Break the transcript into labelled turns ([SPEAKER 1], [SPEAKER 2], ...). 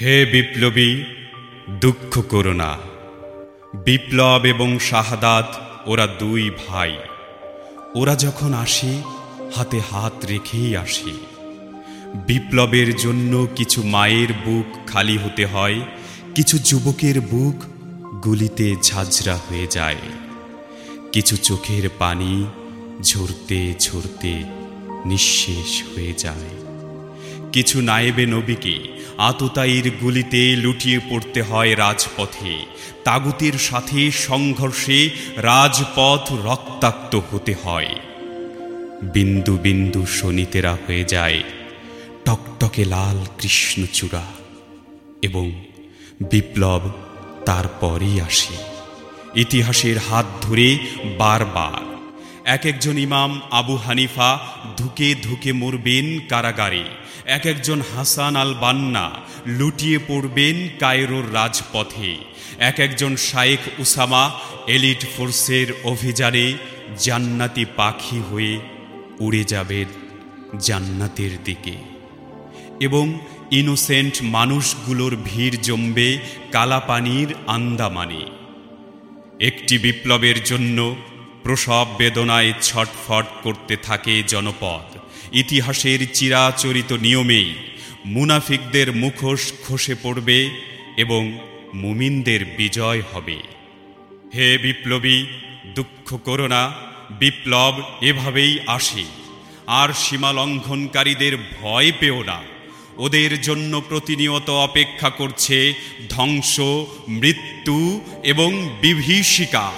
[SPEAKER 1] হে বিপ্লবী, দুঃখ করো না। বিপ্লব এবং শাহাদাত ওরা দুই ভাই। ওরা যখন আসে, হাতে হাত রেখেই আসে। বিপ্লবের জন্য কিছু মায়ের বুক খালি হতে হয়, কিছু যুবকের বুক গুলিতে ঝাঁঝরা হয়ে যায়। কিছু চোখের পানি ঝরতে ঝরতে নিঃশেষ হয়ে যায়। কিছু নায়েবে নবীকে, আততায়ীর গুলিতে লুটিয়ে পড়তে হয় রাজপথে। তাগুতের সাথে সংঘর্ষে রাজপথ রক্তাক্ত হতে হয়। বিন্দু বিন্দু শনিতেরা হয়ে যায়, টকটকে লাল কৃষ্ণচূড়া এবং বিপ্লব তারপরই আসে। ইতিহাসের হাত ধরে বারবার এক একজন ইমাম আবু হানিফা ধুকে ধুকে মরবেন কারাগারে। এক একজন হাসান আল বান্না লুটিয়ে পড়বেন কায়রোর রাজপথে। এক একজন শায়েখ উসামা এলিট ফোর্সের অভিযানে জান্নাতি পাখি হয়ে উড়ে যাবেন জান্নাতের দিকে। এবং ইনোসেন্ট মানুষগুলোর ভিড় জমবে কালাপানির আন্দামানে। একটি বিপ্লবের জন্য প্রসব বেদনায় ছটফট করতে থাকে জনপদ। ইতিহাসের চিরাচরিত নিয়মেই মুনাফিকদের মুখোশ খসে পড়বে এবং মুমিনদের বিজয় হবে। হে বিপ্লবী, দুঃখ করো না, বিপ্লব এভাবেই আসে। আর সীমা লঙ্ঘনকারীদের ভয় পেও না। ওদের জন্য প্রতিনিয়ত অপেক্ষা করছে ধ্বংস, মৃত্যু এবং বিভীষিকা।